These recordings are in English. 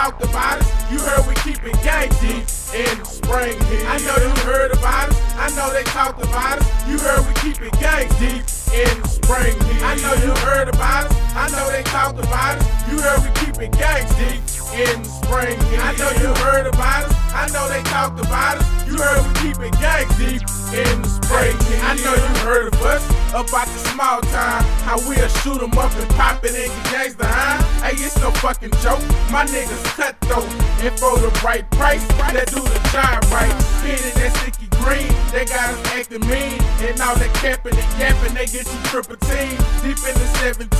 talked about us. You heard we keep it gang deep in the Spring Hill. I know you heard about us. I know they talked about us. You heard we keep it gang deep in the Spring Hill. I know you heard about us. I know they talked about us. You heard we keep it gang deep in the Spring Hill. I know you heard about us. I know they talked about us. You heard we keep it gang deep in the spring. I know you heard of us about the small time. How we'll shoot 'em up and pop it and get gangs behind. Hey, it's no fucking joke. My niggas cutthroat. And for the right price, that do the job right. Hitting that sticky green, they got us acting mean. And all that capping and yapping, they get you triple team. Deep in the 17,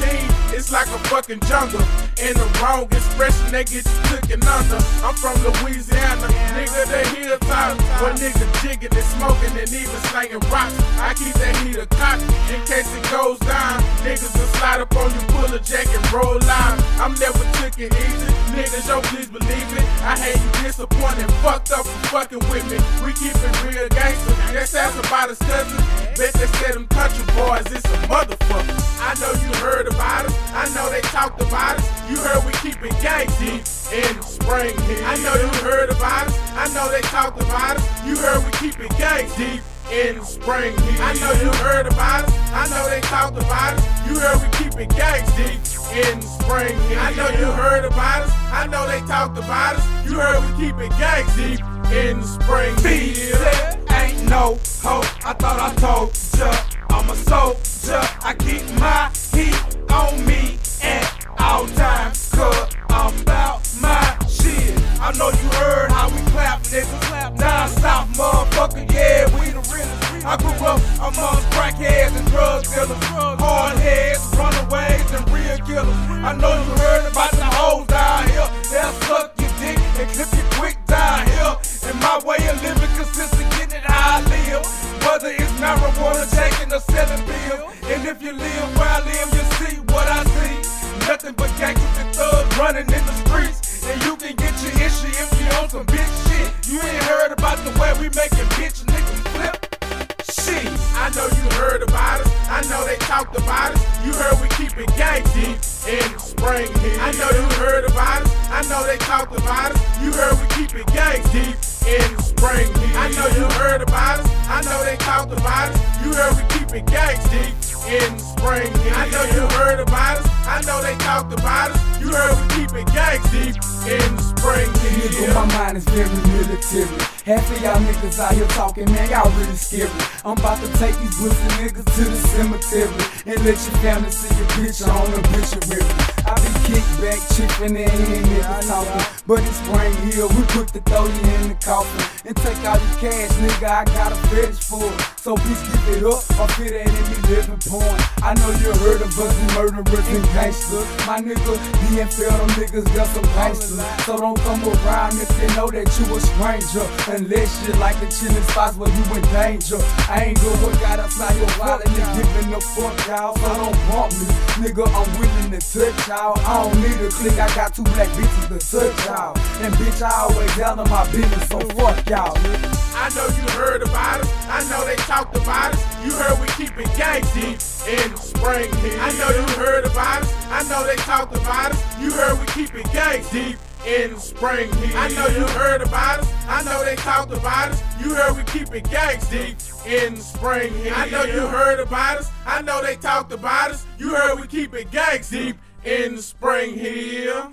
it's like a fucking jungle. In the wrong expression, they get you cooking under. I'm from Louisiana, nigga, the hilltop. Where nigga jigging and smoking and even slanging rocks. I keep that heater cocked in case it goes down. Niggas will slide up on you, pull a jack and roll out. I'm never took it easy. Niggas, yo, please believe it. I hate you disappointed, fucked up for fucking with me. We keep it real gangster. That's ass about us cousin. Bet they said them country boys, it's a motherfucker. I know you heard about us. I know they talked about us. You heard we keep it gang deep in Spring Hill. I know you heard about us. I know they talked about us. You heard we keep it gang deep in Spring Hill. I know you heard about us. I know they talked about us. You heard we keep it gang deep in Spring Hill. I know you heard about us. I know they talked about us. You heard we keep it gang deep in Spring Hill. No hope. I thought I told ya, I'm a soldier. I keep my you live where I live, you see what I see. Nothing but gangsters and thugs running in the streets. And you can get your issue if you on some bitch shit. You ain't heard about the way we making bitch niggas flip. Shit. I know you heard about us. I know they talked about us. You heard we keep it gang deep in Spring Hill. I know you heard about us. I know they talked about us. You heard we keep it gang deep in Spring Hill. I know you heard about us. I know they talked about us. You heard we keep it gang deep in Spring Hill. I know you heard about us. I know they talked about us. You heard we keep it gang deep in Spring Hill. Nigga, my mind is very military. Half of y'all niggas out here talking, man, y'all really scary. I'm about to take these pussy niggas to the cemetery and let your family see your picture on the obituary. I be kickback, chipping and hearing niggas talking. But it's Spring Hill, we quick to throw you in the coffin and take all your cash, nigga. I got a fetish for it. So please give it up or fit that in me living point. I know you heard of us and murderers and gangsters. My nigga, DFL, them niggas got some gangsters. So don't come around if they know that you a stranger. Unless you like the chillin' spots where you in danger. I ain't good what got us out here wild and giving the fuck y'all. So don't want me. Nigga, I'm willing to touch y'all. I don't need a click, I got two black bitches to touch y'all. And bitch, I always handle my business, so fuck y'all. I know you heard about us. I know they talked about us. You heard we keep it gang deep in Spring Hill. I know you heard about us. I know they talked about us. You heard we keep it gang deep in Spring Hill. I know you heard about us. I know they talked about us. You heard we keep it gangs deep in Spring Hill. I know you heard about us. I know they talked about us. You heard we keep it gangs deep in Spring Hill.